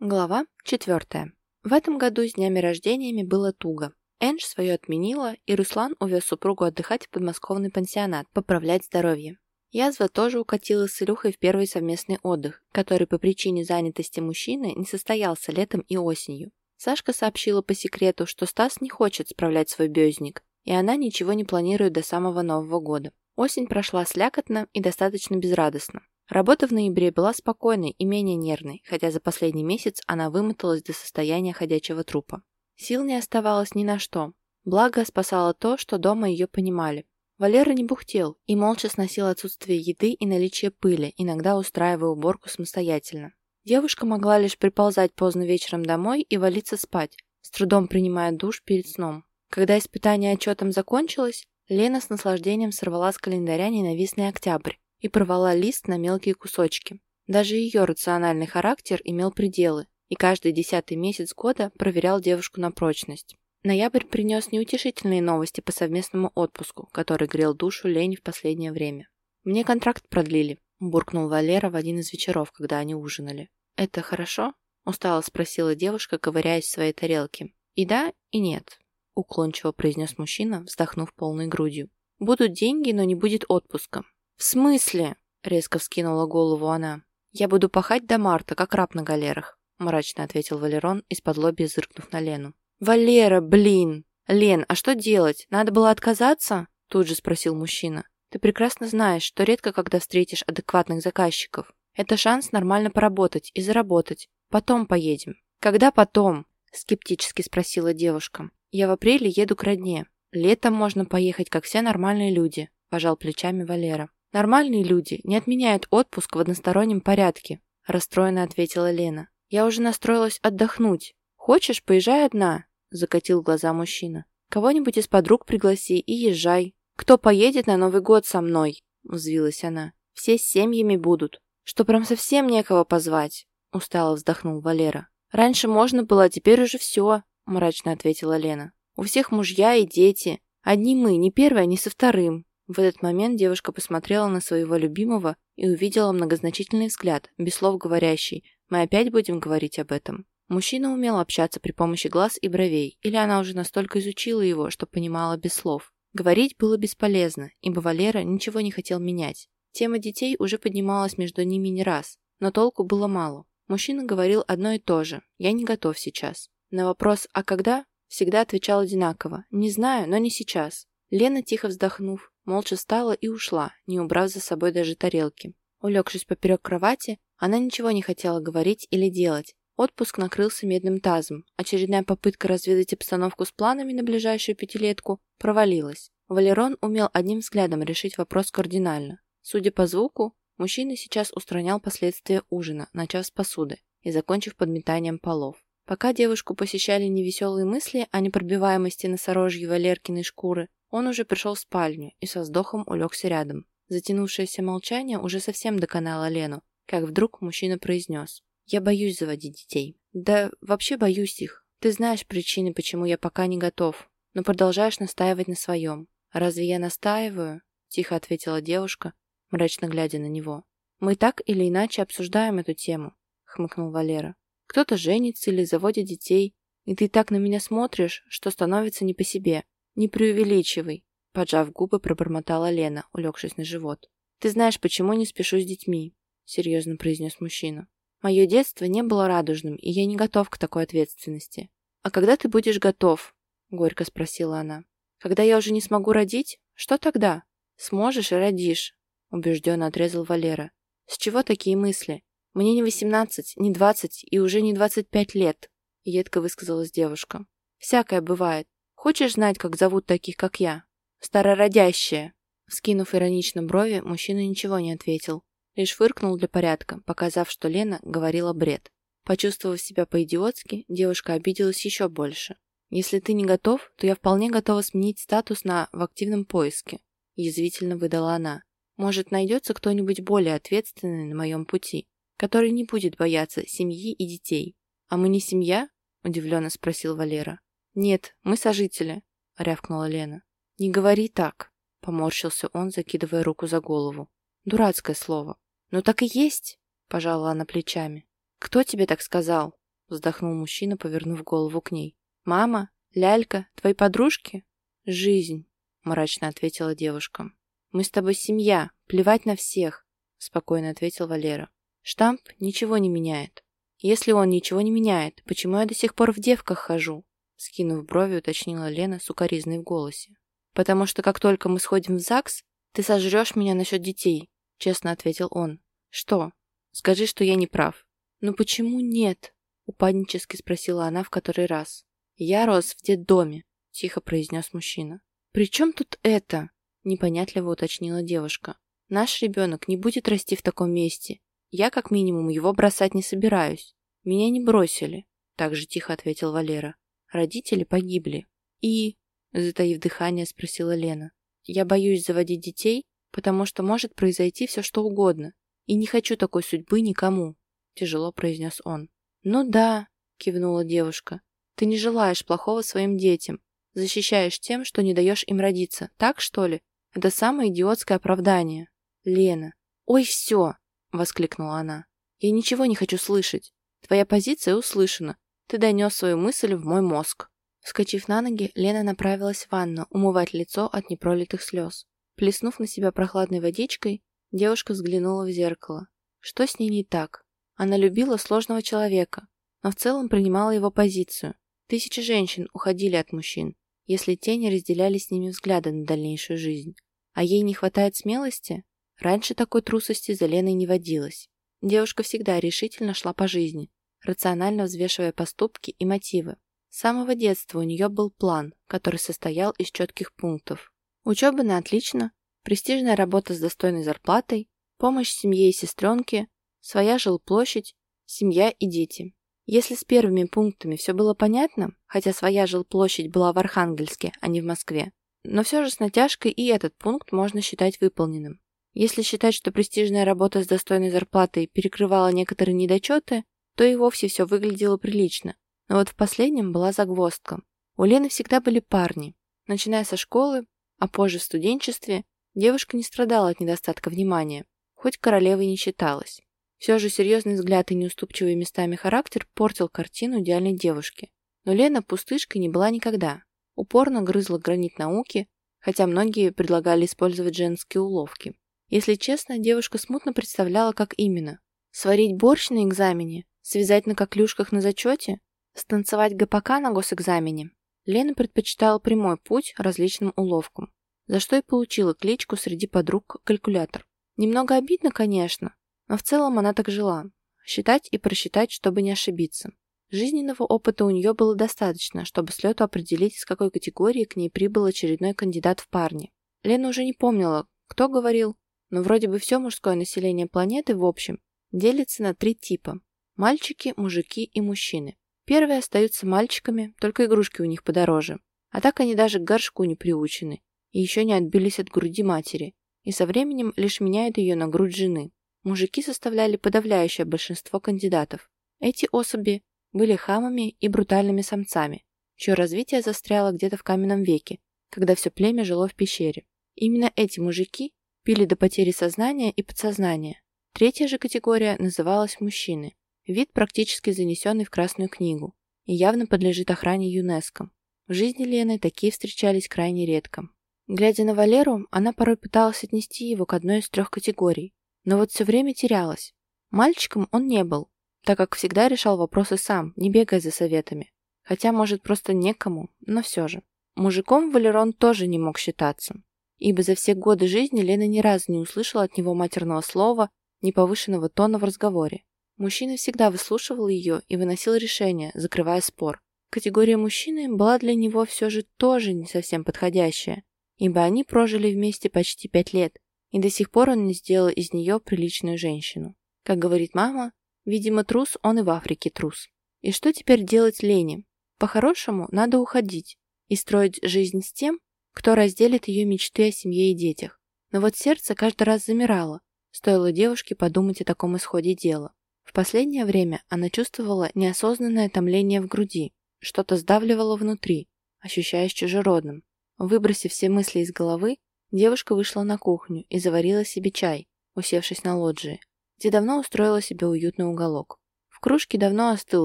Глава 4. В этом году с днями рождениями было туго. Эндж свое отменила, и Руслан увез супругу отдыхать в подмосковный пансионат, поправлять здоровье. Язва тоже укатила с Илюхой в первый совместный отдых, который по причине занятости мужчины не состоялся летом и осенью. Сашка сообщила по секрету, что Стас не хочет справлять свой бездник, и она ничего не планирует до самого Нового года. Осень прошла слякотно и достаточно безрадостно. Работа в ноябре была спокойной и менее нервной, хотя за последний месяц она вымоталась до состояния ходячего трупа. Сил не оставалось ни на что. Благо спасало то, что дома ее понимали. Валера не бухтел и молча сносил отсутствие еды и наличие пыли, иногда устраивая уборку самостоятельно. Девушка могла лишь приползать поздно вечером домой и валиться спать, с трудом принимая душ перед сном. Когда испытание отчетом закончилось, Лена с наслаждением сорвала с календаря ненавистный октябрь и порвала лист на мелкие кусочки. Даже ее рациональный характер имел пределы, и каждый десятый месяц года проверял девушку на прочность. Ноябрь принес неутешительные новости по совместному отпуску, который грел душу Лене в последнее время. «Мне контракт продлили», – буркнул Валера в один из вечеров, когда они ужинали. «Это хорошо?» – устало спросила девушка, ковыряясь в своей тарелке. «И да, и нет», – уклончиво произнес мужчина, вздохнув полной грудью. «Будут деньги, но не будет отпуска. «В смысле?» — резко вскинула голову она. «Я буду пахать до марта, как раб на галерах», — мрачно ответил Валерон, из-под лобья зыркнув на Лену. «Валера, блин! Лен, а что делать? Надо было отказаться?» — тут же спросил мужчина. «Ты прекрасно знаешь, что редко когда встретишь адекватных заказчиков. Это шанс нормально поработать и заработать. Потом поедем». «Когда потом?» — скептически спросила девушка. «Я в апреле еду к родне. Летом можно поехать, как все нормальные люди», — пожал плечами Валера. «Нормальные люди не отменяют отпуск в одностороннем порядке», расстроенно ответила Лена. «Я уже настроилась отдохнуть. Хочешь, поезжай одна?» закатил глаза мужчина. «Кого-нибудь из подруг пригласи и езжай. Кто поедет на Новый год со мной?» взвилась она. «Все с семьями будут. Что прям совсем некого позвать?» устало вздохнул Валера. «Раньше можно было, а теперь уже все», мрачно ответила Лена. «У всех мужья и дети. Одни мы, не первая, не со вторым. В этот момент девушка посмотрела на своего любимого и увидела многозначительный взгляд, без слов говорящий «Мы опять будем говорить об этом». Мужчина умел общаться при помощи глаз и бровей, или она уже настолько изучила его, что понимала без слов. Говорить было бесполезно, ибо Валера ничего не хотел менять. Тема детей уже поднималась между ними не раз, но толку было мало. Мужчина говорил одно и то же «Я не готов сейчас». На вопрос «А когда?» всегда отвечал одинаково «Не знаю, но не сейчас». Лена, тихо вздохнув, молча встала и ушла, не убрав за собой даже тарелки. Улегшись поперек кровати, она ничего не хотела говорить или делать. Отпуск накрылся медным тазом. Очередная попытка разведать обстановку с планами на ближайшую пятилетку провалилась. Валерон умел одним взглядом решить вопрос кардинально. Судя по звуку, мужчина сейчас устранял последствия ужина, начав с посуды и закончив подметанием полов. Пока девушку посещали невеселые мысли о непробиваемости носорожьей Валеркиной шкуры, он уже пришел в спальню и со вздохом улегся рядом. Затянувшееся молчание уже совсем доконало Лену, как вдруг мужчина произнес. «Я боюсь заводить детей». «Да вообще боюсь их. Ты знаешь причины, почему я пока не готов, но продолжаешь настаивать на своем». «Разве я настаиваю?» – тихо ответила девушка, мрачно глядя на него. «Мы так или иначе обсуждаем эту тему», – хмыкнул Валера. «Кто-то женится или заводит детей, и ты так на меня смотришь, что становится не по себе. «Не преувеличивай», — поджав губы, пробормотала Лена, улегшись на живот. «Ты знаешь, почему не спешу с детьми», — серьезно произнес мужчина. «Мое детство не было радужным, и я не готов к такой ответственности». «А когда ты будешь готов?» — горько спросила она. «Когда я уже не смогу родить? Что тогда?» «Сможешь и родишь», — убежденно отрезал Валера. «С чего такие мысли? Мне не восемнадцать, не двадцать и уже не двадцать пять лет», — едко высказалась девушка. «Всякое бывает. Хочешь знать, как зовут таких, как я? Старородящая. Скинув иронично брови, мужчина ничего не ответил. Лишь фыркнул для порядка, показав, что Лена говорила бред. Почувствовав себя по-идиотски, девушка обиделась еще больше. «Если ты не готов, то я вполне готова сменить статус на «в активном поиске», – язвительно выдала она. «Может, найдется кто-нибудь более ответственный на моем пути, который не будет бояться семьи и детей». «А мы не семья?» – удивленно спросил Валера. «Нет, мы сожители», — рявкнула Лена. «Не говори так», — поморщился он, закидывая руку за голову. «Дурацкое слово». «Ну так и есть», — пожала она плечами. «Кто тебе так сказал?» вздохнул мужчина, повернув голову к ней. «Мама? Лялька? Твои подружки?» «Жизнь», — мрачно ответила девушка. «Мы с тобой семья, плевать на всех», — спокойно ответил Валера. «Штамп ничего не меняет». «Если он ничего не меняет, почему я до сих пор в девках хожу?» Скинув брови, уточнила Лена с укоризной в голосе. «Потому что как только мы сходим в ЗАГС, ты сожрешь меня насчет детей», — честно ответил он. «Что? Скажи, что я не прав». «Ну почему нет?» — упаднически спросила она в который раз. «Я рос в детдоме», — тихо произнес мужчина. «При чем тут это?» — непонятливо уточнила девушка. «Наш ребенок не будет расти в таком месте. Я, как минимум, его бросать не собираюсь. Меня не бросили», — так же тихо ответил Валера. «Родители погибли». «И...» — затаив дыхание, спросила Лена. «Я боюсь заводить детей, потому что может произойти все, что угодно. И не хочу такой судьбы никому», — тяжело произнес он. «Ну да», — кивнула девушка. «Ты не желаешь плохого своим детям, защищаешь тем, что не даешь им родиться, так что ли? Это самое идиотское оправдание». «Лена». «Ой, все!» — воскликнула она. «Я ничего не хочу слышать. Твоя позиция услышана. Ты донес свою мысль в мой мозг». Вскочив на ноги, Лена направилась в ванну умывать лицо от непролитых слез. Плеснув на себя прохладной водичкой, девушка взглянула в зеркало. Что с ней не так? Она любила сложного человека, но в целом принимала его позицию. Тысячи женщин уходили от мужчин, если те не разделяли с ними взгляды на дальнейшую жизнь. А ей не хватает смелости? Раньше такой трусости за Леной не водилось. Девушка всегда решительно шла по жизни, рационально взвешивая поступки и мотивы. С самого детства у нее был план, который состоял из четких пунктов. Учеба на отлично, престижная работа с достойной зарплатой, помощь семье и сестренке, своя жилплощадь, семья и дети. Если с первыми пунктами все было понятно, хотя своя жилплощадь была в Архангельске, а не в Москве, но все же с натяжкой и этот пункт можно считать выполненным. Если считать, что престижная работа с достойной зарплатой перекрывала некоторые недочеты, то и вовсе все выглядело прилично. Но вот в последнем была загвоздка. У Лены всегда были парни. Начиная со школы, а позже в студенчестве, девушка не страдала от недостатка внимания, хоть королевой не считалась. Все же серьезный взгляд и неуступчивый местами характер портил картину идеальной девушки. Но Лена пустышкой не была никогда. Упорно грызла гранит науки, хотя многие предлагали использовать женские уловки. Если честно, девушка смутно представляла, как именно. Сварить борщ на экзамене? Связать на коклюшках на зачете? Станцевать ГПК на госэкзамене? Лена предпочитала прямой путь различным уловкам, за что и получила кличку среди подруг «калькулятор». Немного обидно, конечно, но в целом она так жила. Считать и просчитать, чтобы не ошибиться. Жизненного опыта у нее было достаточно, чтобы с лету определить, из какой категории к ней прибыл очередной кандидат в парни. Лена уже не помнила, кто говорил, но вроде бы все мужское население планеты в общем делится на три типа – мальчики, мужики и мужчины. Первые остаются мальчиками, только игрушки у них подороже. А так они даже к горшку не приучены и еще не отбились от груди матери, и со временем лишь меняют ее на грудь жены. Мужики составляли подавляющее большинство кандидатов. Эти особи были хамами и брутальными самцами, чье развитие застряло где-то в каменном веке, когда все племя жило в пещере. Именно эти мужики пили до потери сознания и подсознания. Третья же категория называлась мужчины. Вид практически занесенный в Красную книгу и явно подлежит охране ЮНЕСКО. В жизни Лены такие встречались крайне редко. Глядя на Валеру, она порой пыталась отнести его к одной из трех категорий, но вот все время терялась. Мальчиком он не был, так как всегда решал вопросы сам, не бегая за советами. Хотя, может, просто некому, но все же. Мужиком Валерон тоже не мог считаться ибо за все годы жизни Лена ни разу не услышала от него матерного слова, ни повышенного тона в разговоре. Мужчина всегда выслушивал ее и выносил решение, закрывая спор. Категория мужчины была для него все же тоже не совсем подходящая, ибо они прожили вместе почти пять лет, и до сих пор он не сделал из нее приличную женщину. Как говорит мама, видимо, трус он и в Африке трус. И что теперь делать Лене? По-хорошему, надо уходить и строить жизнь с тем, кто разделит ее мечты о семье и детях. Но вот сердце каждый раз замирало, стоило девушке подумать о таком исходе дела. В последнее время она чувствовала неосознанное томление в груди, что-то сдавливало внутри, ощущаясь чужеродным. Выбросив все мысли из головы, девушка вышла на кухню и заварила себе чай, усевшись на лоджии, где давно устроила себе уютный уголок. В кружке давно остыл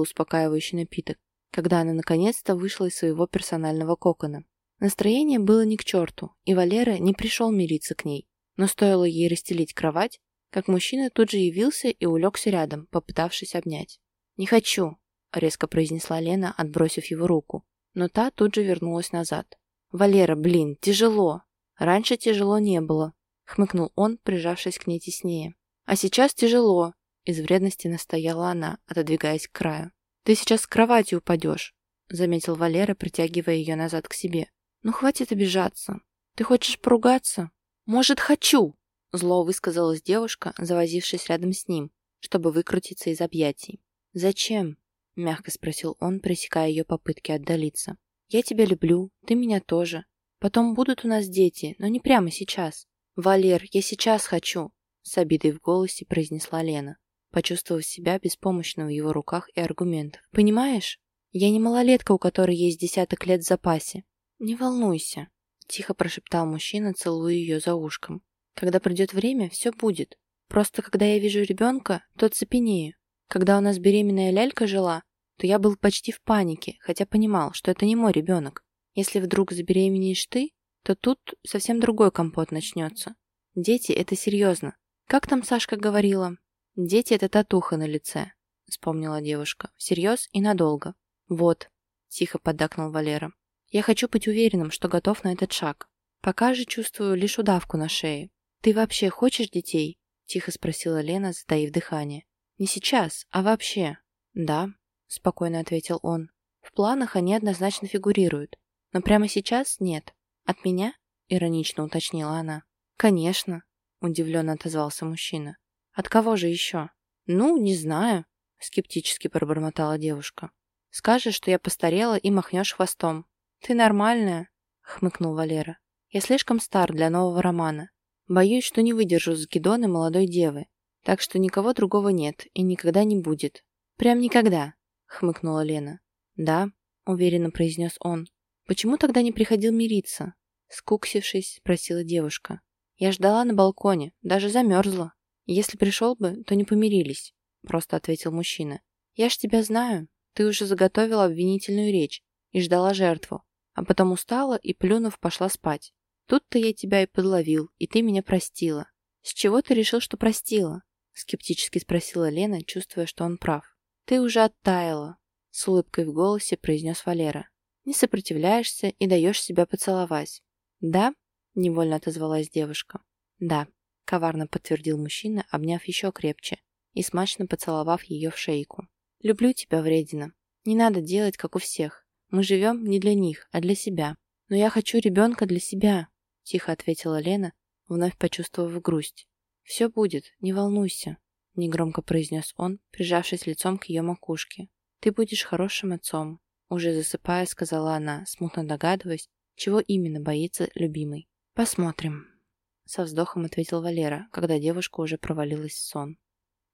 успокаивающий напиток, когда она наконец-то вышла из своего персонального кокона. Настроение было ни к черту, и Валера не пришел мириться к ней, но стоило ей расстелить кровать, как мужчина тут же явился и улегся рядом, попытавшись обнять. «Не хочу», — резко произнесла Лена, отбросив его руку, но та тут же вернулась назад. «Валера, блин, тяжело!» «Раньше тяжело не было», — хмыкнул он, прижавшись к ней теснее. «А сейчас тяжело», — из вредности настояла она, отодвигаясь к краю. «Ты сейчас с кровати упадешь», — заметил Валера, притягивая ее назад к себе. «Ну хватит обижаться. Ты хочешь поругаться?» «Может, хочу!» — зло высказалась девушка, завозившись рядом с ним, чтобы выкрутиться из объятий. «Зачем?» — мягко спросил он, пресекая ее попытки отдалиться. «Я тебя люблю, ты меня тоже. Потом будут у нас дети, но не прямо сейчас. Валер, я сейчас хочу!» С обидой в голосе произнесла Лена, почувствовав себя беспомощно в его руках и аргументах. «Понимаешь? Я не малолетка, у которой есть десяток лет в запасе. Не волнуйся», — тихо прошептал мужчина, целуя ее за ушком. «Когда придет время, все будет. Просто когда я вижу ребенка, то цепенею. Когда у нас беременная лялька жила, то я был почти в панике, хотя понимал, что это не мой ребенок. Если вдруг забеременеешь ты, то тут совсем другой компот начнется. Дети – это серьезно. Как там Сашка говорила? Дети – это татуха на лице, вспомнила девушка. Всерьез и надолго. Вот, тихо поддакнул Валера. Я хочу быть уверенным, что готов на этот шаг. Пока же чувствую лишь удавку на шее. Ты вообще хочешь детей? Тихо спросила Лена, затаив дыхание. Не сейчас, а вообще. Да, спокойно ответил он. В планах они однозначно фигурируют. Но прямо сейчас нет. От меня? Иронично уточнила она. Конечно, удивленно отозвался мужчина. От кого же еще? Ну, не знаю, скептически пробормотала девушка. Скажешь, что я постарела и махнешь хвостом. Ты нормальная, хмыкнул Валера. Я слишком стар для нового романа. Боюсь, что не выдержу с Гедоны молодой девы. Так что никого другого нет и никогда не будет. Прям никогда, хмыкнула Лена. Да, уверенно произнес он. Почему тогда не приходил мириться? Скуксившись, спросила девушка. Я ждала на балконе, даже замерзла. Если пришел бы, то не помирились, просто ответил мужчина. Я ж тебя знаю. Ты уже заготовила обвинительную речь и ждала жертву, а потом устала и, плюнув, пошла спать. Тут-то я тебя и подловил, и ты меня простила. С чего ты решил, что простила? Скептически спросила Лена, чувствуя, что он прав. «Ты уже оттаяла», — с улыбкой в голосе произнес Валера. «Не сопротивляешься и даешь себя поцеловать». «Да?» — невольно отозвалась девушка. «Да», — коварно подтвердил мужчина, обняв еще крепче и смачно поцеловав ее в шейку. «Люблю тебя, вредина. Не надо делать, как у всех. Мы живем не для них, а для себя. Но я хочу ребенка для себя», — тихо ответила Лена, вновь почувствовав грусть. «Все будет, не волнуйся», — негромко произнес он, прижавшись лицом к ее макушке. «Ты будешь хорошим отцом», — уже засыпая, сказала она, смутно догадываясь, чего именно боится любимый. «Посмотрим», — со вздохом ответил Валера, когда девушка уже провалилась в сон.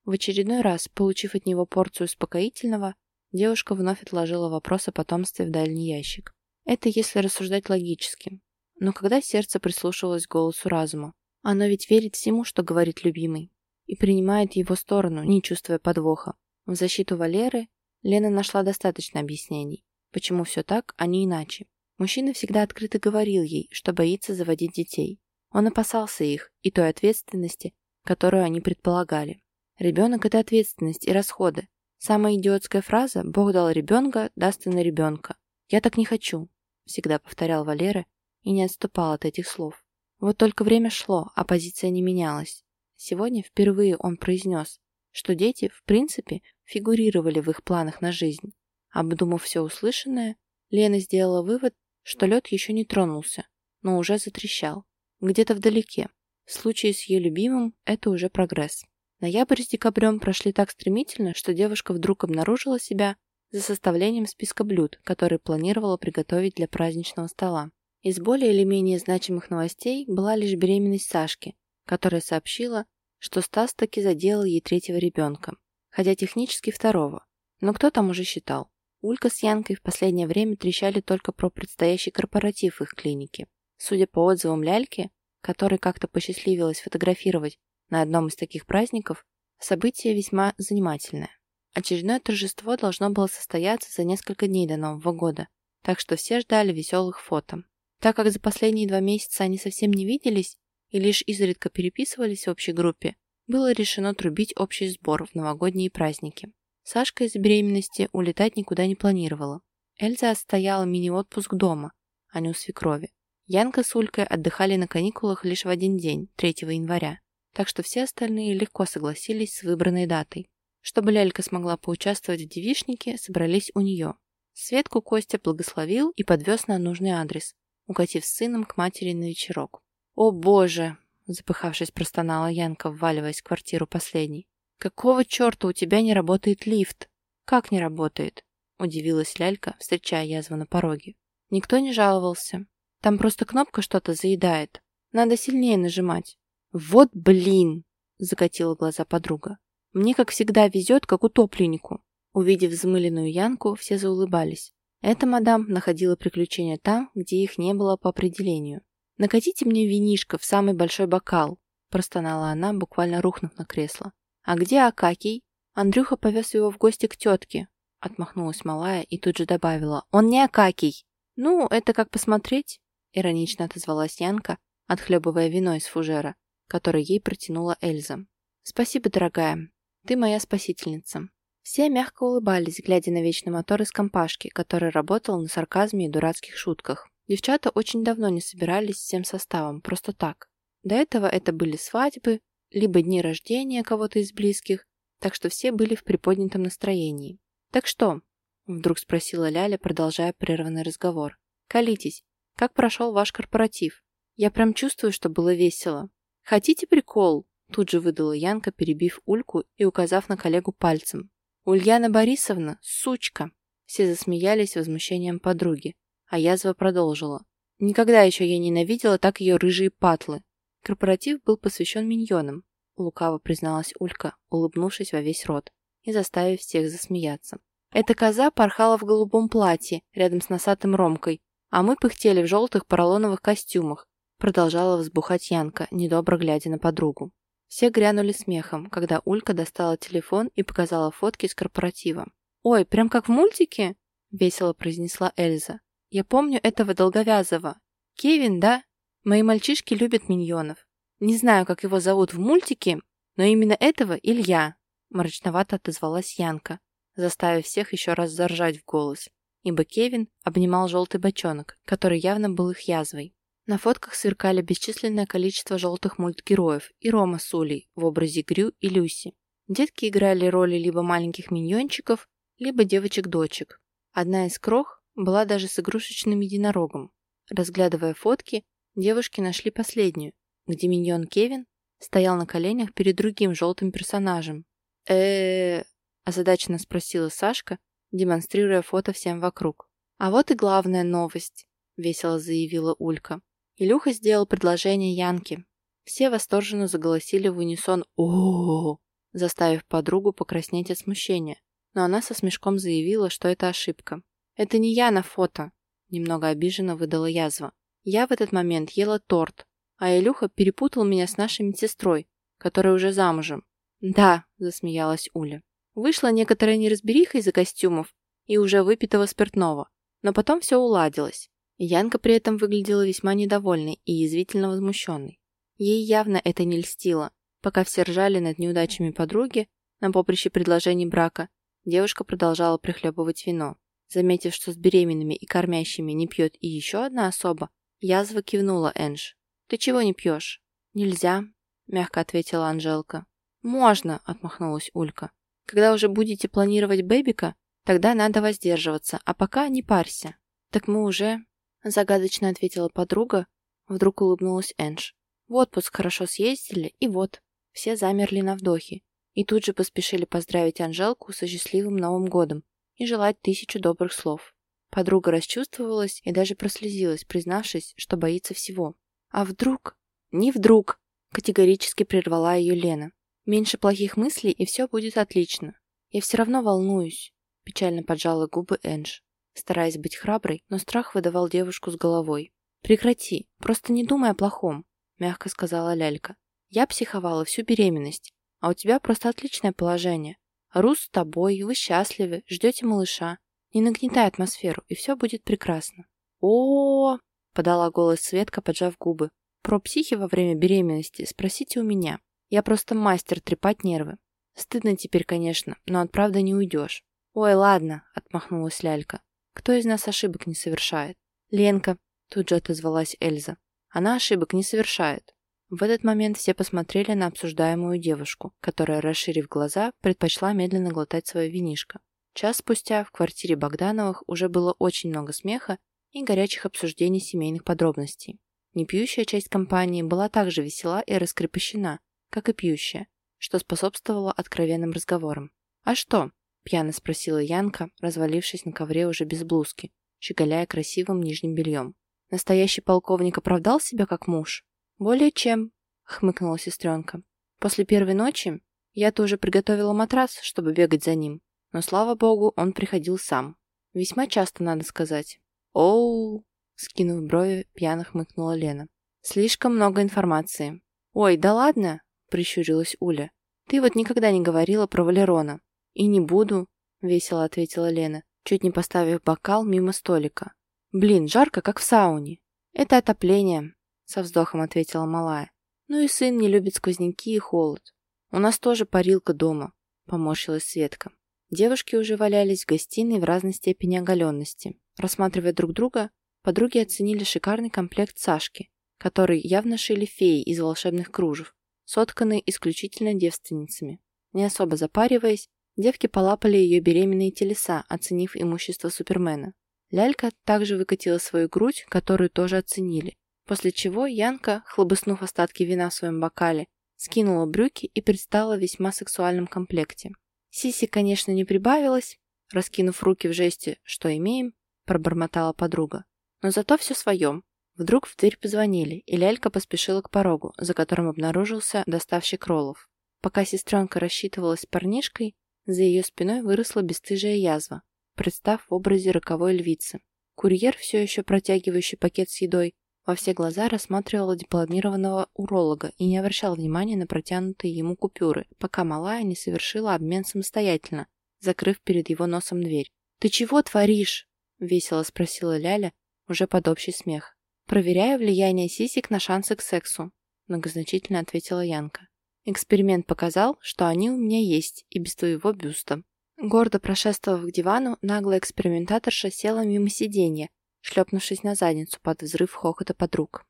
В очередной раз, получив от него порцию успокоительного, девушка вновь отложила вопрос о потомстве в дальний ящик. Это если рассуждать логически. Но когда сердце прислушивалось к голосу разума, оно ведь верит всему, что говорит любимый, и принимает его сторону, не чувствуя подвоха. В защиту Валеры Лена нашла достаточно объяснений, почему все так, а не иначе. Мужчина всегда открыто говорил ей, что боится заводить детей. Он опасался их и той ответственности, которую они предполагали. Ребенок – это ответственность и расходы. Самая идиотская фраза «Бог дал ребенка, даст и на ребенка». «Я так не хочу», – всегда повторял Валера и не отступал от этих слов. Вот только время шло, а позиция не менялась. Сегодня впервые он произнес, что дети, в принципе, фигурировали в их планах на жизнь. Обдумав все услышанное, Лена сделала вывод, что лед еще не тронулся, но уже затрещал. Где-то вдалеке. В случае с ее любимым это уже прогресс. Ноябрь с декабрем прошли так стремительно, что девушка вдруг обнаружила себя за составлением списка блюд, которые планировала приготовить для праздничного стола. Из более или менее значимых новостей была лишь беременность Сашки, которая сообщила, что Стас таки заделал ей третьего ребенка, хотя технически второго. Но кто там уже считал? Улька с Янкой в последнее время трещали только про предстоящий корпоратив их клинике. Судя по отзывам Ляльки, которой как-то посчастливилось фотографировать на одном из таких праздников, событие весьма занимательное. Очередное торжество должно было состояться за несколько дней до Нового года, так что все ждали веселых фото. Так как за последние два месяца они совсем не виделись и лишь изредка переписывались в общей группе, было решено трубить общий сбор в новогодние праздники. Сашка из-за беременности улетать никуда не планировала. Эльза отстояла мини-отпуск дома, а не у свекрови. Янка с Улькой отдыхали на каникулах лишь в один день, 3 января, так что все остальные легко согласились с выбранной датой. Чтобы Лялька смогла поучаствовать в девишнике, собрались у нее. Светку Костя благословил и подвез на нужный адрес, укатив сыном к матери на вечерок. «О боже!» – запыхавшись, простонала Янка, вваливаясь в квартиру последней. «Какого черта у тебя не работает лифт?» «Как не работает?» – удивилась Лялька, встречая язву на пороге. Никто не жаловался. Там просто кнопка что-то заедает. Надо сильнее нажимать. «Вот блин!» – закатила глаза подруга. «Мне, как всегда, везет, как утопленнику». Увидев взмыленную Янку, все заулыбались. Эта мадам находила приключения там, где их не было по определению. «Накатите мне винишко в самый большой бокал», – простонала она, буквально рухнув на кресло. «А где Акакий?» Андрюха повез его в гости к тетке. Отмахнулась малая и тут же добавила. «Он не Акакий!» «Ну, это как посмотреть», — иронично отозвалась Янка, отхлебывая вино из фужера, который ей протянула Эльза. «Спасибо, дорогая. Ты моя спасительница». Все мягко улыбались, глядя на вечный мотор из компашки, который работал на сарказме и дурацких шутках. Девчата очень давно не собирались всем составом, просто так. До этого это были свадьбы, либо дни рождения кого-то из близких, так что все были в приподнятом настроении. «Так что?» – вдруг спросила Ляля, продолжая прерванный разговор. «Колитесь, как прошел ваш корпоратив? Я прям чувствую, что было весело. Хотите прикол?» Тут же выдала Янка, перебив Ульку и указав на коллегу пальцем. «Ульяна Борисовна, сучка!» Все засмеялись возмущением подруги, а язва продолжила. Никогда еще я ненавидела так ее рыжие патлы. Корпоратив был посвящен миньонам, лукаво призналась Улька, улыбнувшись во весь рот и заставив всех засмеяться. Эта коза порхала в голубом платье рядом с носатым Ромкой, а мы пыхтели в желтых поролоновых костюмах, продолжала взбухать Янка, недобро глядя на подругу. Все грянули смехом, когда Улька достала телефон и показала фотки с корпоратива. «Ой, прям как в мультике?» – весело произнесла Эльза. «Я помню этого долговязого. Кевин, да? Мои мальчишки любят миньонов. Не знаю, как его зовут в мультике, но именно этого Илья», – мрачновато отозвалась Янка, заставив всех еще раз заржать в голос, ибо Кевин обнимал желтый бочонок, который явно был их язвой. На фотках сверкали бесчисленное количество желтых мультгероев и Рома с Улей в образе Грю и Люси. Детки играли роли либо маленьких миньончиков, либо девочек-дочек. Одна из крох была даже с игрушечным единорогом. Разглядывая фотки, девушки нашли последнюю, где миньон Кевин стоял на коленях перед другим желтым персонажем. э озадаченно спросила Сашка, демонстрируя фото всем вокруг. «А вот и главная новость», — весело заявила Улька. Илюха сделал предложение Янке. Все восторженно заголосили в унисон о, заставив подругу покраснеть от смущения. Но она со смешком заявила, что это ошибка. «Это не я на фото», — немного обиженно выдала язва. «Я в этот момент ела торт, а Илюха перепутал меня с нашей медсестрой, которая уже замужем». «Да», — засмеялась Уля. Вышла некоторая неразбериха из-за костюмов и уже выпитого спиртного, но потом все уладилось. Янка при этом выглядела весьма недовольной и язвительно возмущенной. Ей явно это не льстило. Пока все ржали над неудачами подруги на поприще предложений брака, девушка продолжала прихлебывать вино. Заметив, что с беременными и кормящими не пьет и еще одна особа, язва кивнула Энж. «Ты чего не пьешь?» «Нельзя», — мягко ответила Анжелка. «Можно», — отмахнулась Улька. «Когда уже будете планировать бэбика, тогда надо воздерживаться, а пока не парься». «Так мы уже...» — загадочно ответила подруга. Вдруг улыбнулась Энж. «В отпуск хорошо съездили, и вот». Все замерли на вдохе и тут же поспешили поздравить Анжелку со счастливым Новым годом и желать тысячу добрых слов. Подруга расчувствовалась и даже прослезилась, признавшись, что боится всего. А вдруг? Не вдруг! Категорически прервала ее Лена. Меньше плохих мыслей, и все будет отлично. Я все равно волнуюсь. Печально поджала губы Эндж, стараясь быть храброй, но страх выдавал девушку с головой. «Прекрати, просто не думай о плохом», — мягко сказала Лялька. «Я психовала всю беременность, а у тебя просто отличное положение. Рус с тобой, вы счастливы, ждете малыша. Не нагнетай атмосферу, и все будет прекрасно. о, -о, -о подала голос Светка, поджав губы. Про психи во время беременности спросите у меня. Я просто мастер трепать нервы. Стыдно теперь, конечно, но от правды не уйдешь. Ой, ладно, отмахнулась Лялька. Кто из нас ошибок не совершает? Ленка, тут же отозвалась Эльза. Она ошибок не совершает. В этот момент все посмотрели на обсуждаемую девушку, которая, расширив глаза, предпочла медленно глотать свое винишко. Час спустя в квартире Богдановых уже было очень много смеха и горячих обсуждений семейных подробностей. Непьющая часть компании была также весела и раскрепощена, как и пьющая, что способствовало откровенным разговорам. «А что?» – пьяно спросила Янка, развалившись на ковре уже без блузки, щеголяя красивым нижним бельем. «Настоящий полковник оправдал себя как муж?» «Более чем», — хмыкнула сестренка. «После первой ночи я-то уже приготовила матрас, чтобы бегать за ним, но, слава богу, он приходил сам. Весьма часто, надо сказать». «Оу!» — скинув брови, пьяно хмыкнула Лена. «Слишком много информации». «Ой, да ладно!» — прищурилась Уля. «Ты вот никогда не говорила про Валерона». «И не буду», — весело ответила Лена, чуть не поставив бокал мимо столика. «Блин, жарко, как в сауне». «Это отопление», со вздохом ответила малая. Ну и сын не любит сквозняки и холод. У нас тоже парилка дома, поморщилась Светка. Девушки уже валялись в гостиной в разной степени оголенности. Рассматривая друг друга, подруги оценили шикарный комплект Сашки, который явно шили феи из волшебных кружев, сотканные исключительно девственницами. Не особо запариваясь, девки полапали ее беременные телеса, оценив имущество Супермена. Лялька также выкатила свою грудь, которую тоже оценили, После чего Янка, хлобыснув остатки вина в своем бокале, скинула брюки и предстала в весьма сексуальном комплекте. Сиси, конечно, не прибавилась, раскинув руки в жесте «что имеем», пробормотала подруга. Но зато все своем. Вдруг в дверь позвонили, и Лялька поспешила к порогу, за которым обнаружился доставщик роллов. Пока сестренка рассчитывалась с парнишкой, за ее спиной выросла бесстыжая язва, представ в образе роковой львицы. Курьер, все еще протягивающий пакет с едой, во все глаза рассматривала дипломированного уролога и не обращал внимания на протянутые ему купюры, пока малая не совершила обмен самостоятельно, закрыв перед его носом дверь. «Ты чего творишь?» – весело спросила Ляля, уже под общий смех. «Проверяю влияние сисек на шансы к сексу», – многозначительно ответила Янка. «Эксперимент показал, что они у меня есть, и без твоего бюста». Гордо прошествовав к дивану, наглая экспериментаторша села мимо сиденья, шлепнувшись на задницу под взрыв хохота подруг.